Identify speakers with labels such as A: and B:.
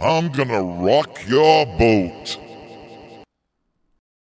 A: I'm gonna rock your boat.